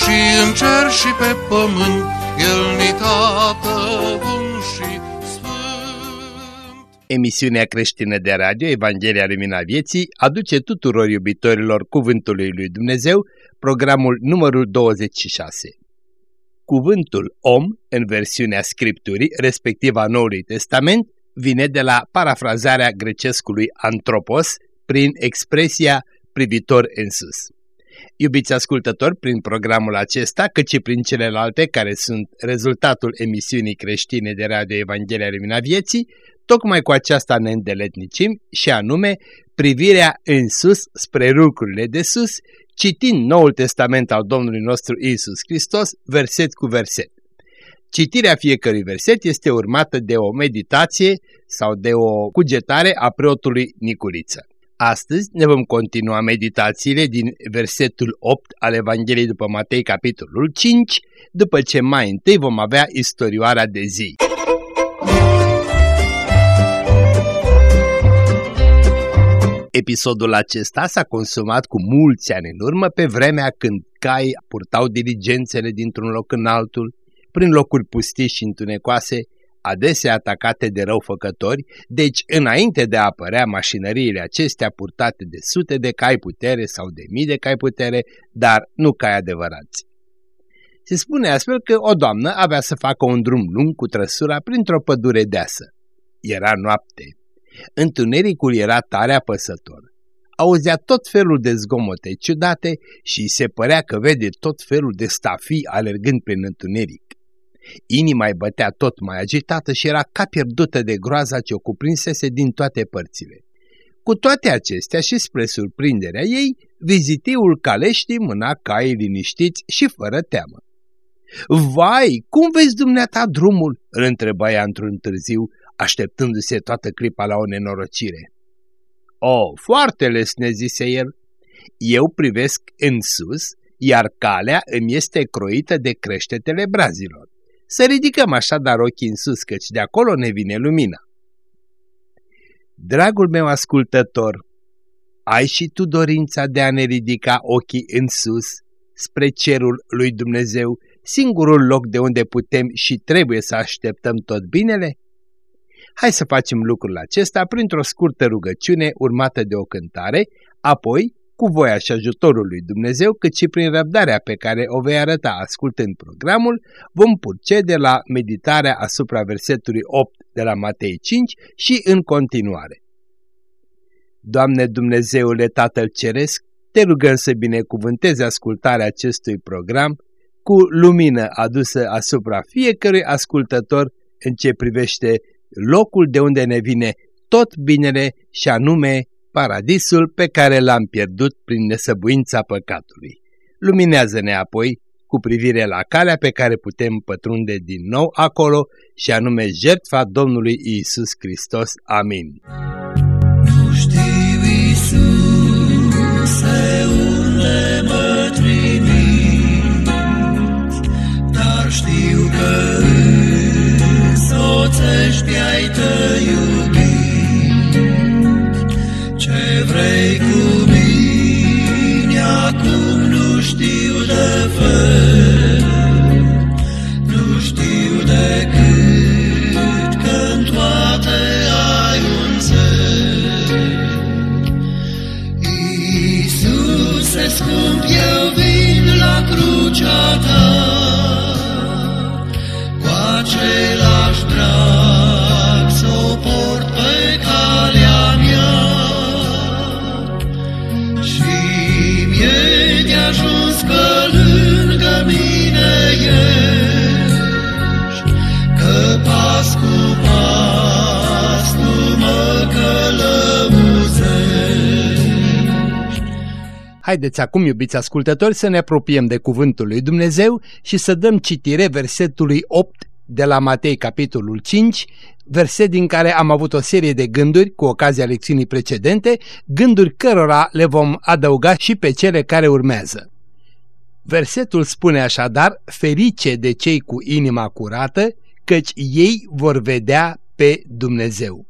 și în cer și pe pământ, El ni tată bun și sfânt. Emisiunea creștină de radio Evanghelia Lumina Vieții aduce tuturor iubitorilor Cuvântului Lui Dumnezeu programul numărul 26. Cuvântul om, în versiunea Scripturii, respectiv a Noului Testament, vine de la parafrazarea grecescului antropos prin expresia privitor în sus. Iubiți ascultători, prin programul acesta, cât și prin celelalte care sunt rezultatul emisiunii creștine de Radio Evanghelia Lumina Vieții, tocmai cu aceasta ne îndeletnicim și anume privirea în sus spre lucrurile de sus, citind Noul Testament al Domnului nostru Isus Hristos, verset cu verset. Citirea fiecărui verset este urmată de o meditație sau de o cugetare a preotului Nicuriță. Astăzi ne vom continua meditațiile din versetul 8 al Evangheliei după Matei, capitolul 5, după ce mai întâi vom avea istorioara de zi. Episodul acesta s-a consumat cu mulți ani în urmă, pe vremea când cai purtau diligențele dintr-un loc în altul, prin locuri pustiți și întunecoase, adesea atacate de răufăcători, deci înainte de a apărea mașinăriile acestea purtate de sute de cai putere sau de mii de cai putere, dar nu cai adevărați. Se spune astfel că o doamnă avea să facă un drum lung cu trăsura printr-o pădure deasă. Era noapte. Întunericul era tare apăsător. Auzea tot felul de zgomote ciudate și se părea că vede tot felul de stafii alergând prin întuneric. Inima îi bătea tot mai agitată și era ca pierdută de groaza ce o cuprinsese din toate părțile. Cu toate acestea și spre surprinderea ei, vizitiul caleștii mâna caii liniștiți și fără teamă. Vai, cum vezi dumneata drumul?" îl întreba ea într-un târziu, așteptându-se toată clipa la o nenorocire. O, foarte lesne, zise el. Eu privesc în sus, iar calea îmi este croită de creștetele brazilor. Să ridicăm așadar ochii în sus, căci de acolo ne vine lumina. Dragul meu ascultător, ai și tu dorința de a ne ridica ochii în sus, spre cerul lui Dumnezeu, singurul loc de unde putem și trebuie să așteptăm tot binele? Hai să facem lucrul acesta printr-o scurtă rugăciune urmată de o cântare, apoi cu voia și ajutorul lui Dumnezeu, cât și prin răbdarea pe care o vei arăta ascultând programul, vom procede la meditarea asupra versetului 8 de la Matei 5 și în continuare. Doamne Dumnezeule Tatăl Ceresc, te rugăm să binecuvântezi ascultarea acestui program cu lumină adusă asupra fiecărui ascultător în ce privește locul de unde ne vine tot binele și anume paradisul pe care l-am pierdut prin nesăbuința păcatului. Luminează-ne apoi cu privire la calea pe care putem pătrunde din nou acolo și anume jertfa Domnului Isus Hristos. Amin. Nu știu, Iisuse, unde mă trimiți, dar știu că însoțești ai tăi iubit. Ce vrei cu mine acum nu știu de fel, Haideți acum, iubiți ascultători, să ne apropiem de Cuvântul lui Dumnezeu și să dăm citire versetului 8 de la Matei, capitolul 5, verset din care am avut o serie de gânduri cu ocazia lecțiunii precedente, gânduri cărora le vom adăuga și pe cele care urmează. Versetul spune așadar, ferice de cei cu inima curată, căci ei vor vedea pe Dumnezeu.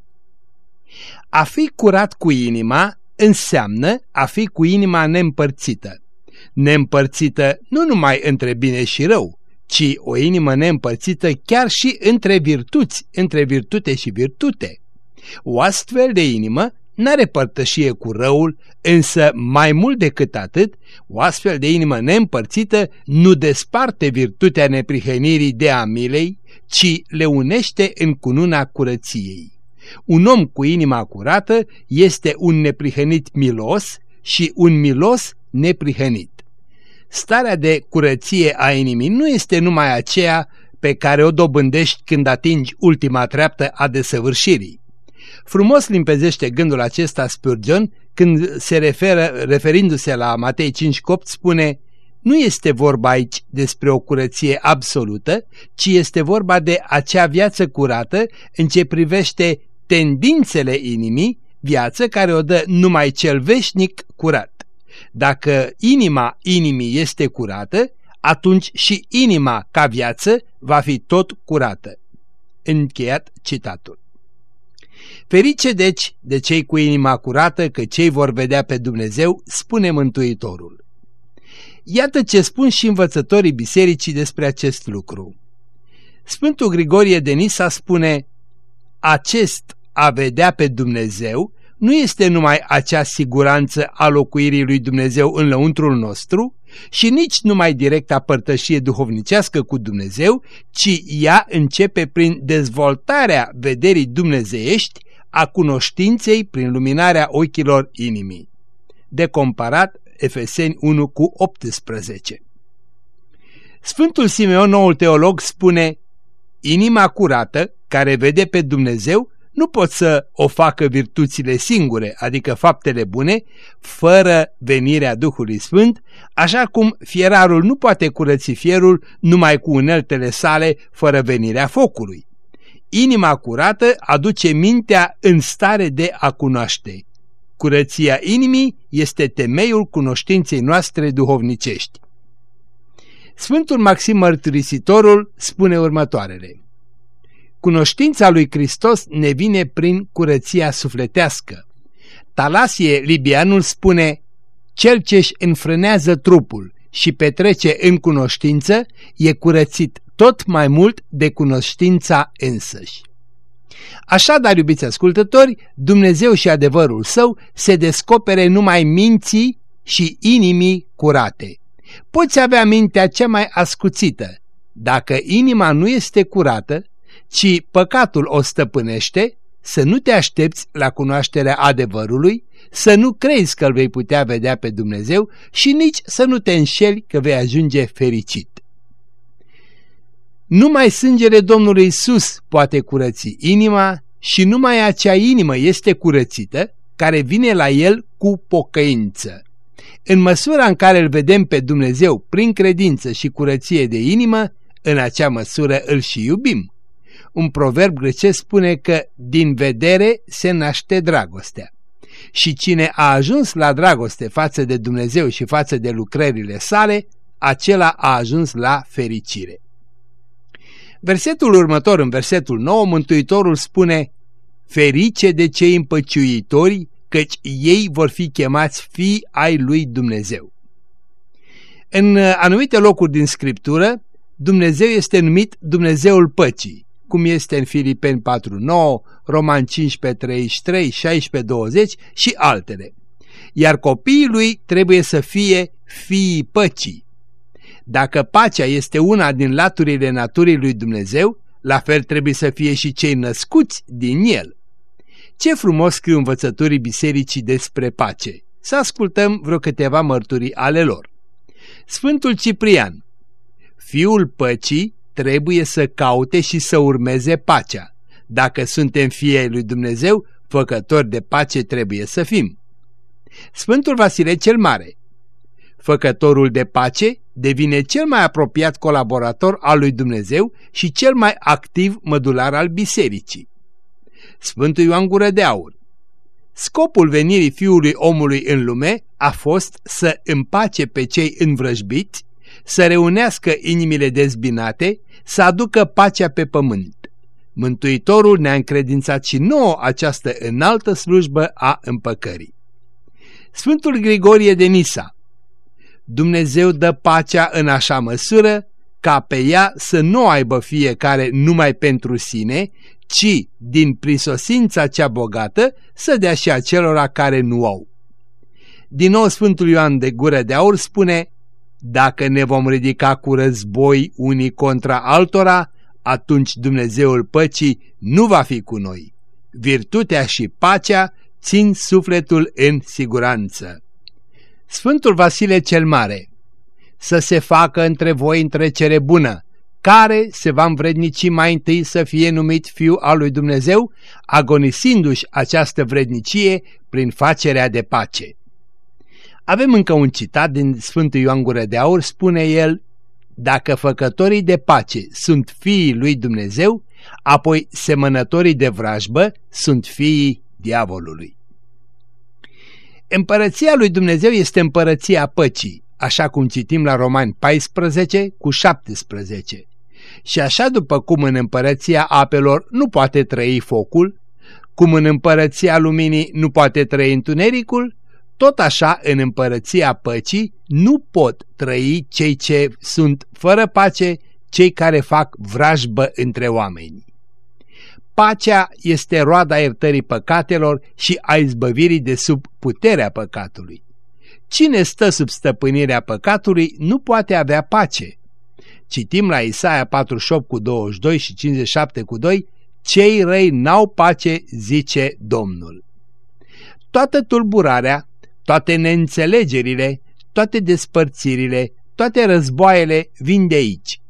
A fi curat cu inima înseamnă a fi cu inima neîmpărțită. Neîmpărțită nu numai între bine și rău, ci o inimă neîmpărțită chiar și între virtuți, între virtute și virtute. O astfel de inimă n-are părtășie cu răul, însă mai mult decât atât, o astfel de inimă neîmpărțită nu desparte virtutea neprihănirii de a milei, ci le unește în cununa curăției. Un om cu inima curată este un neprihănit milos și un milos neprihănit. Starea de curăție a inimii nu este numai aceea pe care o dobândești când atingi ultima treaptă a desăvârșirii. Frumos limpezește gândul acesta Spurgeon când se referă, referindu-se la Matei 5 copt, spune nu este vorba aici despre o curăție absolută, ci este vorba de acea viață curată în ce privește tendințele inimii, viață care o dă numai cel veșnic curat. Dacă inima inimii este curată, atunci și inima ca viață va fi tot curată. Încheiat citatul. Ferice deci de cei cu inima curată că cei vor vedea pe Dumnezeu, spune Mântuitorul. Iată ce spun și învățătorii bisericii despre acest lucru. Sfântul Grigorie de Nisa spune, acest a vedea pe Dumnezeu nu este numai acea siguranță a locuirii lui Dumnezeu în lăuntrul nostru și nici numai directa părtășie duhovnicească cu Dumnezeu, ci ea începe prin dezvoltarea vederii dumnezeiești a cunoștinței prin luminarea ochilor inimii. De comparat Efeseni 1 cu 18. Sfântul Simeon, noul teolog, spune Inima curată, care vede pe Dumnezeu, nu pot să o facă virtuțile singure, adică faptele bune, fără venirea Duhului Sfânt, așa cum fierarul nu poate curăți fierul numai cu uneltele sale fără venirea focului. Inima curată aduce mintea în stare de a cunoaște. Curăția inimii este temeiul cunoștinței noastre duhovnicești. Sfântul Maxim Mărturisitorul spune următoarele. Cunoștința lui Hristos ne vine prin curăția sufletească. Talasie Libianul spune, Cel ce-și înfrânează trupul și petrece în cunoștință e curățit tot mai mult de cunoștința însăși. Așadar, iubiți ascultători, Dumnezeu și adevărul său se descopere numai minții și inimii curate. Poți avea mintea cea mai ascuțită. Dacă inima nu este curată, ci păcatul o stăpânește, să nu te aștepți la cunoașterea adevărului, să nu crezi că îl vei putea vedea pe Dumnezeu și nici să nu te înșeli că vei ajunge fericit. Numai sângele Domnului Isus poate curăți inima și numai acea inimă este curățită care vine la El cu pocăință. În măsura în care îl vedem pe Dumnezeu prin credință și curăție de inimă, în acea măsură îl și iubim. Un proverb grecesc spune că din vedere se naște dragostea. Și cine a ajuns la dragoste față de Dumnezeu și față de lucrările sale, acela a ajuns la fericire. Versetul următor, în versetul 9, Mântuitorul spune Ferice de cei împăciuitori, căci ei vor fi chemați fii ai lui Dumnezeu. În anumite locuri din Scriptură, Dumnezeu este numit Dumnezeul păcii cum este în Filipeni 4.9, Roman 15.33, 16.20 și altele. Iar copiii lui trebuie să fie fiii păcii. Dacă pacea este una din laturile naturii lui Dumnezeu, la fel trebuie să fie și cei născuți din el. Ce frumos scriu învățătorii bisericii despre pace. Să ascultăm vreo câteva mărturii ale lor. Sfântul Ciprian Fiul păcii trebuie să caute și să urmeze pacea. Dacă suntem fii lui Dumnezeu, făcători de pace trebuie să fim. Sfântul Vasile cel Mare Făcătorul de pace devine cel mai apropiat colaborator al lui Dumnezeu și cel mai activ mădular al bisericii. Sfântul Ioan Gură de Aur Scopul venirii Fiului omului în lume a fost să împace pe cei învrăjbiți, să reunească inimile dezbinate, să aducă pacea pe pământ. Mântuitorul ne-a încredințat și nouă această înaltă slujbă a împăcării. Sfântul Grigorie de Nisa Dumnezeu dă pacea în așa măsură ca pe ea să nu aibă fiecare numai pentru sine, ci din prisosința cea bogată să dea și acelora care nu au. Din nou Sfântul Ioan de Gură de Aur spune, Dacă ne vom ridica cu război unii contra altora, atunci Dumnezeul păcii nu va fi cu noi. Virtutea și pacea țin sufletul în siguranță. Sfântul Vasile cel Mare Să se facă între voi întrecere bună, care se va învrednici mai întâi să fie numit Fiu al lui Dumnezeu, agonisindu-și această vrednicie prin facerea de pace. Avem încă un citat din Sfântul Ioan Gură de Aur, spune el, Dacă făcătorii de pace sunt fiii lui Dumnezeu, apoi semănătorii de vrajbă sunt fiii diavolului. Împărăția lui Dumnezeu este împărăția păcii, așa cum citim la Romani 14 cu 17. Și așa după cum în împărăția apelor nu poate trăi focul, cum în împărăția luminii nu poate trăi întunericul, tot așa în împărăția păcii nu pot trăi cei ce sunt fără pace, cei care fac vrajbă între oameni. Pacea este roada iertării păcatelor și a izbăvirii de sub puterea păcatului. Cine stă sub stăpânirea păcatului nu poate avea pace. Citim la Isaia 48 cu 22 și 57 cu 2, Cei răi n-au pace, zice Domnul. Toată tulburarea, toate neînțelegerile, toate despărțirile, toate războaiele vin de aici.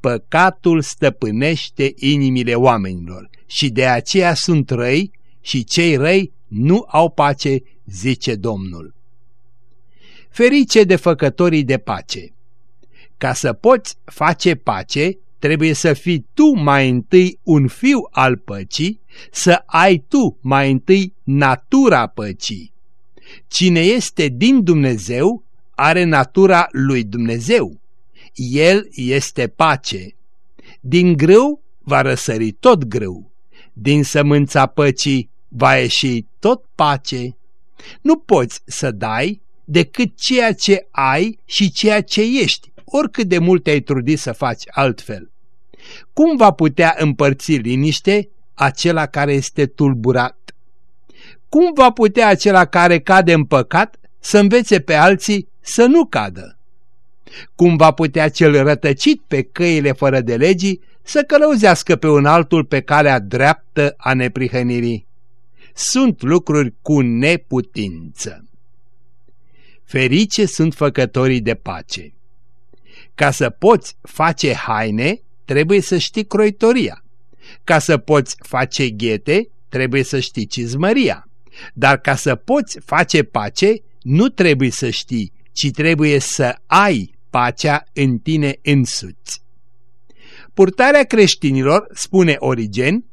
Păcatul stăpânește inimile oamenilor și de aceea sunt răi și cei răi nu au pace, zice Domnul. Ferice de făcătorii de pace! Ca să poți face pace, trebuie să fii tu mai întâi un fiu al păcii, să ai tu mai întâi natura păcii. Cine este din Dumnezeu are natura lui Dumnezeu. El este pace. Din grâu va răsări tot grâu din sămânța păcii va ieși tot pace. Nu poți să dai decât ceea ce ai și ceea ce ești, oricât de mult te-ai trudit să faci altfel. Cum va putea împărți liniște acela care este tulburat? Cum va putea acela care cade în păcat să învețe pe alții să nu cadă? Cum va putea cel rătăcit pe căile fără de legii să călăuzească pe un altul pe calea dreaptă a neprihănirii. Sunt lucruri cu neputință. Ferice sunt făcătorii de pace. Ca să poți face haine, trebuie să știi croitoria. Ca să poți face ghete, trebuie să știi cizmăria. Dar ca să poți face pace, nu trebuie să știi, ci trebuie să ai pacea în tine însuți. Purtarea creștinilor, spune Origen,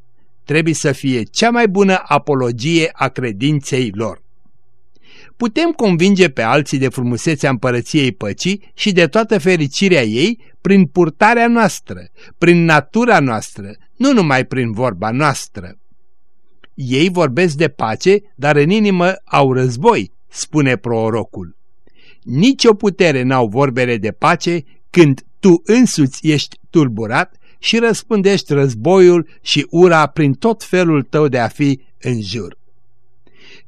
trebuie să fie cea mai bună apologie a credinței lor. Putem convinge pe alții de frumusețea împărăției păcii și de toată fericirea ei prin purtarea noastră, prin natura noastră, nu numai prin vorba noastră. Ei vorbesc de pace, dar în inimă au război, spune prorocul. Nici o putere n-au vorbele de pace când tu însuți ești tulburat și răspândești războiul și ura prin tot felul tău de a fi în jur.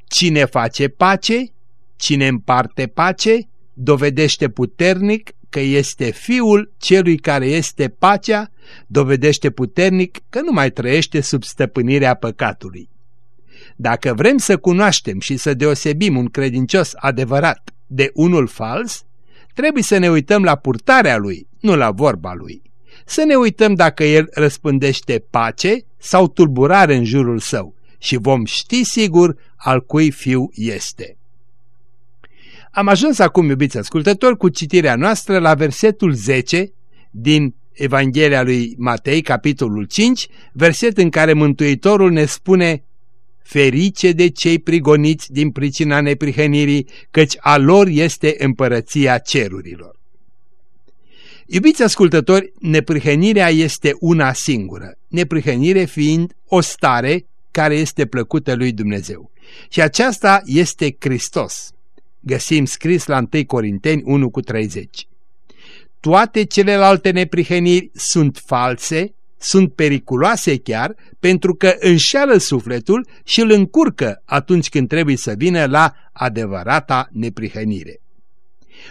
Cine face pace, cine împarte pace, dovedește puternic că este fiul celui care este pacea, dovedește puternic că nu mai trăiește sub stăpânirea păcatului. Dacă vrem să cunoaștem și să deosebim un credincios adevărat de unul fals, trebuie să ne uităm la purtarea lui, nu la vorba lui. Să ne uităm dacă el răspândește pace sau tulburare în jurul său și vom ști sigur al cui fiu este. Am ajuns acum, iubiți ascultători, cu citirea noastră la versetul 10 din Evanghelia lui Matei, capitolul 5, verset în care Mântuitorul ne spune Ferice de cei prigoniți din pricina neprihănirii, căci a lor este împărăția cerurilor. Iubiți ascultători, neprihănirea este una singură, neprihănire fiind o stare care este plăcută lui Dumnezeu. Și aceasta este Hristos. Găsim scris la 1 Corinteni 1 cu 30. Toate celelalte neprihăniri sunt false, sunt periculoase chiar, pentru că înșeală sufletul și îl încurcă atunci când trebuie să vină la adevărata neprihănire.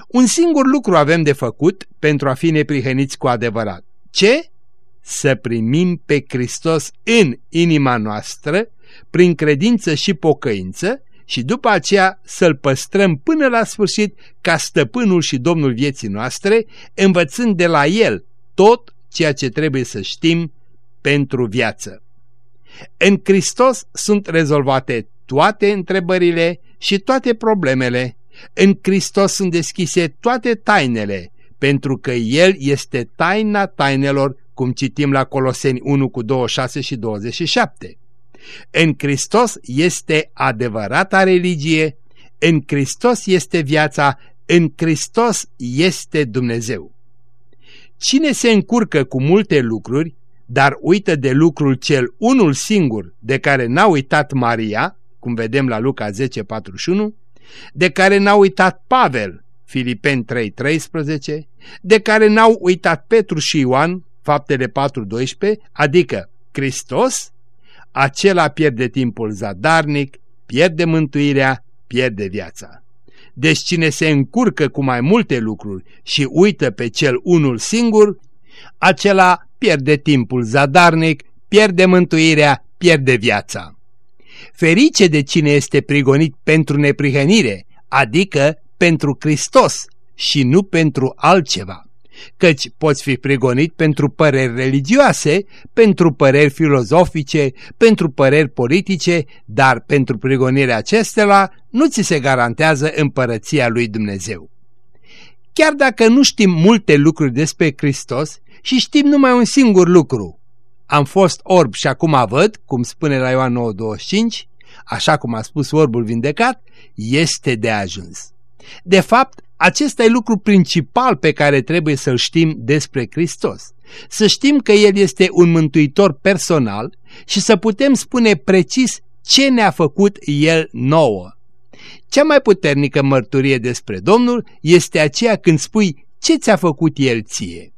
Un singur lucru avem de făcut pentru a fi neprihăniți cu adevărat. Ce? Să primim pe Hristos în inima noastră, prin credință și pocăință, și după aceea să-L păstrăm până la sfârșit ca stăpânul și domnul vieții noastre, învățând de la El tot ceea ce trebuie să știm pentru viață. În Hristos sunt rezolvate toate întrebările și toate problemele. În Hristos sunt deschise toate tainele, pentru că El este taina tainelor, cum citim la Coloseni 1 cu 26 și 27. În Hristos este adevărata religie, în Hristos este viața, în Hristos este Dumnezeu. Cine se încurcă cu multe lucruri, dar uită de lucrul cel unul singur de care n-a uitat Maria, cum vedem la Luca 10:41, de care n-a uitat Pavel, Filipeni 3:13, de care n-au uitat Petru și Ioan, faptele 4:12, adică Hristos, acela pierde timpul zadarnic, pierde mântuirea, pierde viața. Deci cine se încurcă cu mai multe lucruri și uită pe cel unul singur, acela pierde timpul zadarnic, pierde mântuirea, pierde viața. Ferice de cine este prigonit pentru neprihănire, adică pentru Hristos și nu pentru altceva căci poți fi prigonit pentru păreri religioase, pentru păreri filozofice, pentru păreri politice, dar pentru prigonirea acestora nu ți se garantează împărăția lui Dumnezeu. Chiar dacă nu știm multe lucruri despre Hristos și știm numai un singur lucru, am fost orb și acum văd, cum spune la Ioan 9.25, așa cum a spus orbul vindecat, este de ajuns. De fapt, acesta e lucru principal pe care trebuie să-l știm despre Hristos. Să știm că El este un mântuitor personal și să putem spune precis ce ne-a făcut El nouă. Cea mai puternică mărturie despre Domnul este aceea când spui ce ți-a făcut El ție.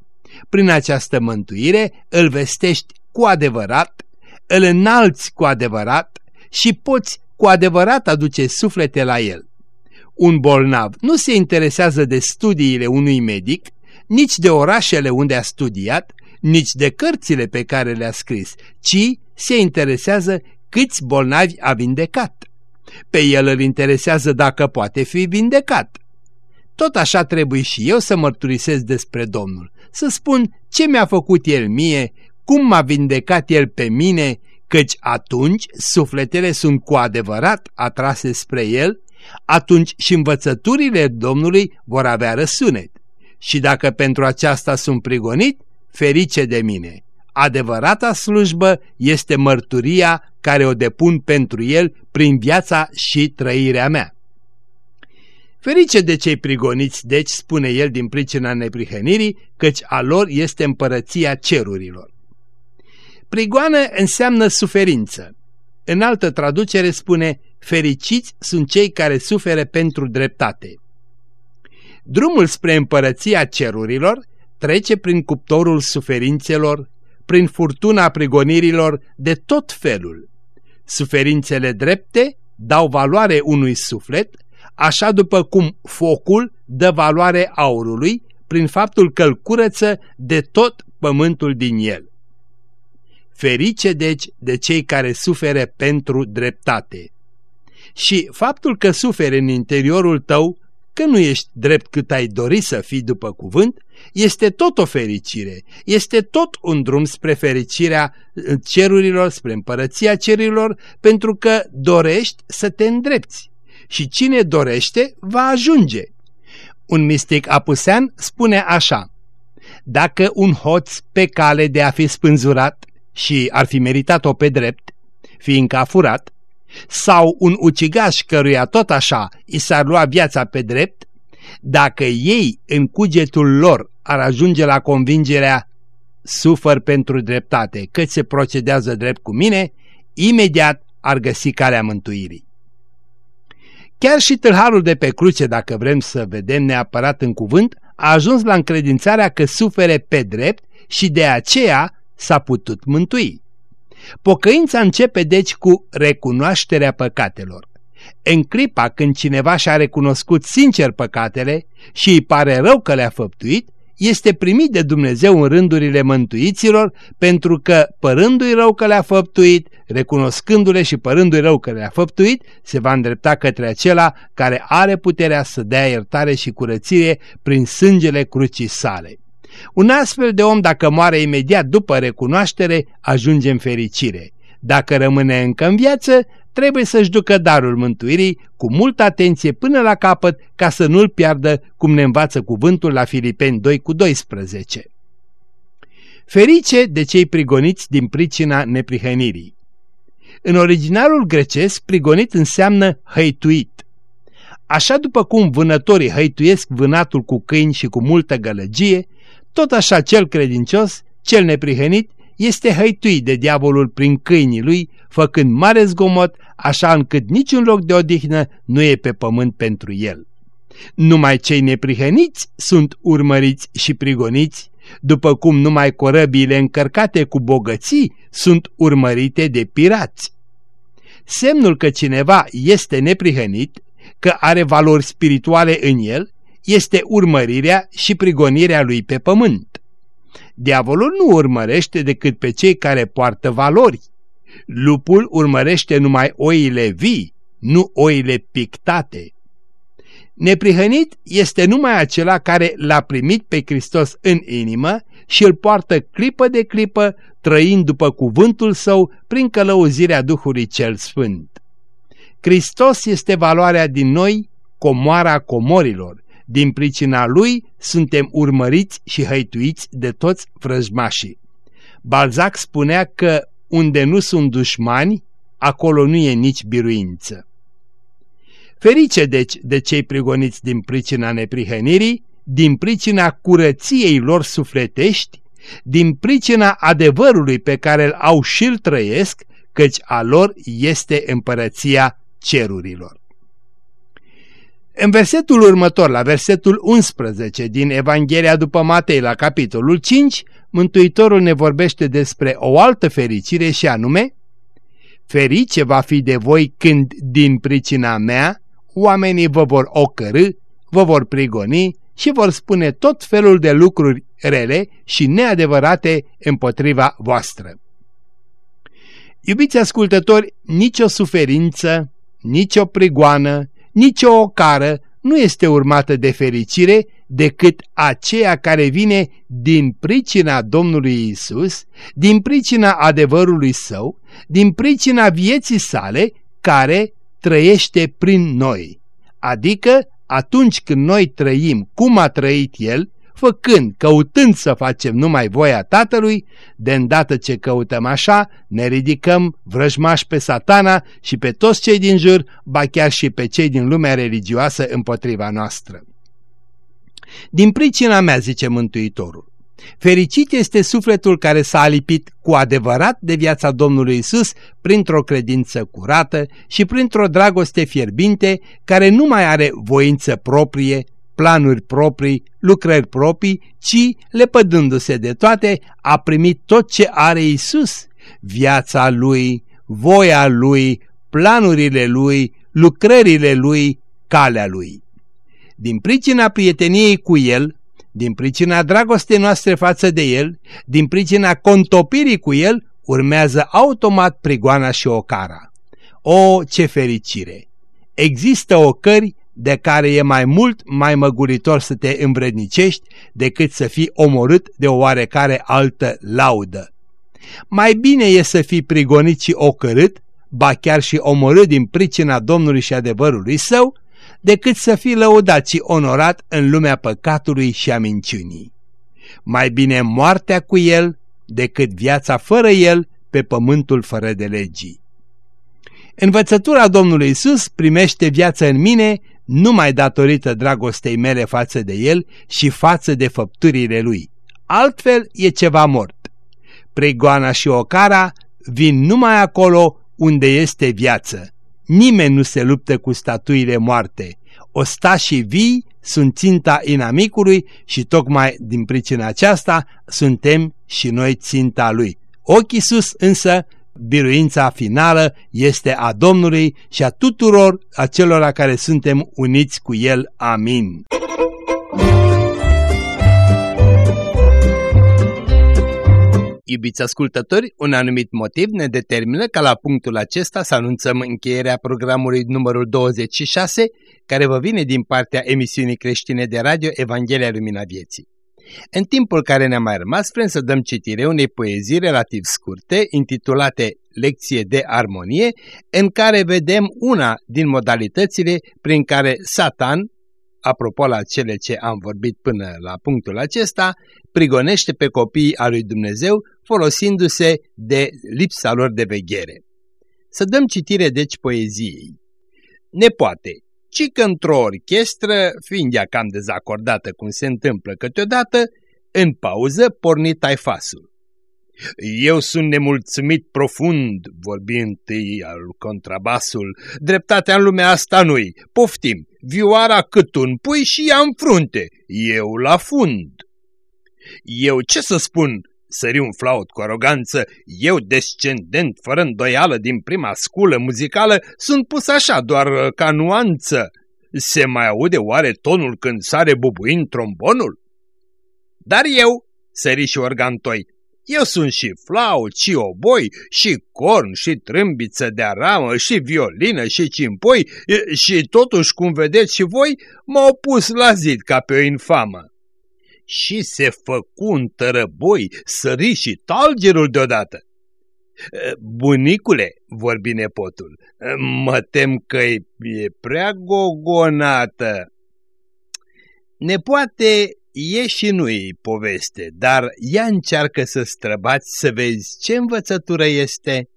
Prin această mântuire îl vestești cu adevărat, îl înalți cu adevărat și poți cu adevărat aduce suflete la El. Un bolnav nu se interesează de studiile unui medic, nici de orașele unde a studiat, nici de cărțile pe care le-a scris, ci se interesează câți bolnavi a vindecat. Pe el îl interesează dacă poate fi vindecat. Tot așa trebuie și eu să mărturisesc despre Domnul, să spun ce mi-a făcut El mie, cum m-a vindecat El pe mine, căci atunci sufletele sunt cu adevărat atrase spre El atunci și învățăturile Domnului vor avea răsunet. Și dacă pentru aceasta sunt prigonit, ferice de mine. Adevărata slujbă este mărturia care o depun pentru el prin viața și trăirea mea. Ferice de cei prigoniți, deci, spune el din pricina neprihănirii, căci a lor este împărăția cerurilor. Prigoană înseamnă suferință. În altă traducere spune fericiți sunt cei care suferă pentru dreptate. Drumul spre împărăția cerurilor trece prin cuptorul suferințelor, prin furtuna prigonirilor de tot felul. Suferințele drepte dau valoare unui suflet, așa după cum focul dă valoare aurului prin faptul că îl curăță de tot pământul din el. Ferice deci de cei care suferă pentru dreptate și faptul că suferi în interiorul tău, că nu ești drept cât ai dori să fii după cuvânt, este tot o fericire, este tot un drum spre fericirea cerurilor, spre împărăția cerurilor, pentru că dorești să te îndrepți. și cine dorește va ajunge. Un mistic apusean spune așa, Dacă un hoț pe cale de a fi spânzurat și ar fi meritat-o pe drept, fiindcă a furat, sau un ucigaș căruia tot așa i s-ar lua viața pe drept, dacă ei în cugetul lor ar ajunge la convingerea sufăr pentru dreptate, cât se procedează drept cu mine, imediat ar găsi calea mântuirii. Chiar și tâlharul de pe cruce, dacă vrem să vedem neapărat în cuvânt, a ajuns la încredințarea că sufere pe drept și de aceea s-a putut mântui. Pocăința începe deci cu recunoașterea păcatelor. În clipa când cineva și-a recunoscut sincer păcatele și îi pare rău că le-a făptuit, este primit de Dumnezeu în rândurile mântuiților pentru că, părându-i rău că le-a făptuit, recunoscându-le și părându-i rău că le-a făptuit, se va îndrepta către acela care are puterea să dea iertare și curățire prin sângele crucii sale. Un astfel de om, dacă moare imediat după recunoaștere, ajunge în fericire. Dacă rămâne încă în viață, trebuie să-și ducă darul mântuirii cu multă atenție până la capăt ca să nu-l piardă, cum ne învață cuvântul la Filipeni 2 cu 12. Ferice de cei prigoniți din pricina neprihănirii. În originalul grecesc, prigonit înseamnă hăituit. Așa după cum vânătorii hăituiesc vânatul cu câini și cu multă gălăgie, tot așa cel credincios, cel neprihănit, este hăituit de diavolul prin câinii lui, făcând mare zgomot, așa încât niciun loc de odihnă nu e pe pământ pentru el. Numai cei neprihăniți sunt urmăriți și prigoniți, după cum numai corăbiile încărcate cu bogății sunt urmărite de pirați. Semnul că cineva este neprihănit, că are valori spirituale în el, este urmărirea și prigonirea lui pe pământ. Diavolul nu urmărește decât pe cei care poartă valori. Lupul urmărește numai oile vii, nu oile pictate. Neprihănit este numai acela care l-a primit pe Hristos în inimă și îl poartă clipă de clipă, trăind după cuvântul său prin călăuzirea Duhului cel Sfânt. Hristos este valoarea din noi, comoara comorilor, din pricina lui suntem urmăriți și hăituiți de toți vrăjmașii. Balzac spunea că unde nu sunt dușmani, acolo nu e nici biruință. Ferice deci de cei prigoniți din pricina neprihănirii, din pricina curăției lor sufletești, din pricina adevărului pe care îl au și-l trăiesc, căci a lor este împărăția cerurilor. În versetul următor, la versetul 11 din Evanghelia după Matei, la capitolul 5, Mântuitorul ne vorbește despre o altă fericire și anume Ferice va fi de voi când, din pricina mea, oamenii vă vor ocărâ, vă vor prigoni și vor spune tot felul de lucruri rele și neadevărate împotriva voastră. Iubiți ascultători, nicio suferință, nicio prigoană, nicio ocară nu este urmată de fericire decât aceea care vine din pricina Domnului Isus, din pricina adevărului său, din pricina vieții sale care trăiește prin noi. Adică atunci când noi trăim cum a trăit El, făcând, căutând să facem numai voia Tatălui, de îndată ce căutăm așa, ne ridicăm vrăjmași pe satana și pe toți cei din jur, ba chiar și pe cei din lumea religioasă împotriva noastră. Din pricina mea, zice Mântuitorul, fericit este sufletul care s-a alipit cu adevărat de viața Domnului Isus printr-o credință curată și printr-o dragoste fierbinte care nu mai are voință proprie, planuri proprii, lucrări proprii, ci, lepădându-se de toate, a primit tot ce are Isus, viața Lui, voia Lui, planurile Lui, lucrările Lui, calea Lui. Din pricina prieteniei cu El, din pricina dragostei noastre față de El, din pricina contopirii cu El, urmează automat prigoana și ocara. O, ce fericire! Există ocări de care e mai mult mai măguritor să te învrednicești decât să fii omorât de o oarecare altă laudă. Mai bine e să fii prigonit și ocărât, ba chiar și omorât din pricina Domnului și adevărului său, decât să fii lăudat și onorat în lumea păcatului și a minciunii. Mai bine moartea cu el decât viața fără el pe pământul fără de legii. Învățătura Domnului Isus primește viață în mine numai datorită dragostei mele față de El și față de făpturile Lui. Altfel e ceva mort. Pregoana și ocara vin numai acolo unde este viață. Nimeni nu se luptă cu statuile moarte. Ostașii vii sunt ținta inamicului și tocmai din pricina aceasta suntem și noi ținta lui. Ochii sus însă biruința finală este a Domnului și a tuturor acelora care suntem uniți cu El. Amin. Iubiți ascultători, un anumit motiv ne determină ca la punctul acesta să anunțăm încheierea programului numărul 26, care vă vine din partea emisiunii creștine de radio Evanghelia Lumina Vieții. În timpul care ne-a mai rămas, vrem să dăm citire unei poezii relativ scurte, intitulate Lecție de armonie, în care vedem una din modalitățile prin care Satan, apropo la cele ce am vorbit până la punctul acesta, prigonește pe copiii a lui Dumnezeu folosindu-se de lipsa lor de veghere. Să dăm citire deci poeziei. Ne poate, ci că într-o orchestră, fiind ea cam dezacordată cum se întâmplă câteodată, în pauză porni taifasul. Eu sunt nemulțumit profund, vorbi întâi al contrabasul, dreptatea în lumea asta nu-i, poftim, vioara cât un pui și ea în frunte, eu la fund. Eu ce să spun, sări un flaut cu aroganță, eu descendent, fără îndoială, din prima sculă muzicală, sunt pus așa, doar uh, ca nuanță. Se mai aude oare tonul când sare bubuind trombonul? Dar eu, sări și organtoi, eu sunt și flaut, și oboi, și corn, și trâmbiță de aramă, și violină, și cimpoi, și totuși, cum vedeți și voi, m-au pus la zid ca pe o infamă și se făcu un tărăboi, sări și talgerul deodată. Bunicule, vorbi nepotul, mă tem că e prea gogonată. Nepoate e și nu-i poveste, dar ea încearcă să străbați să vezi ce învățătură este.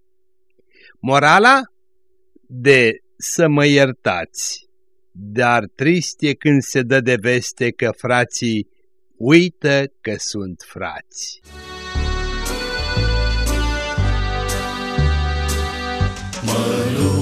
Morala? De să mă iertați, dar trist e când se dă de veste că frații uită că sunt frați. Mă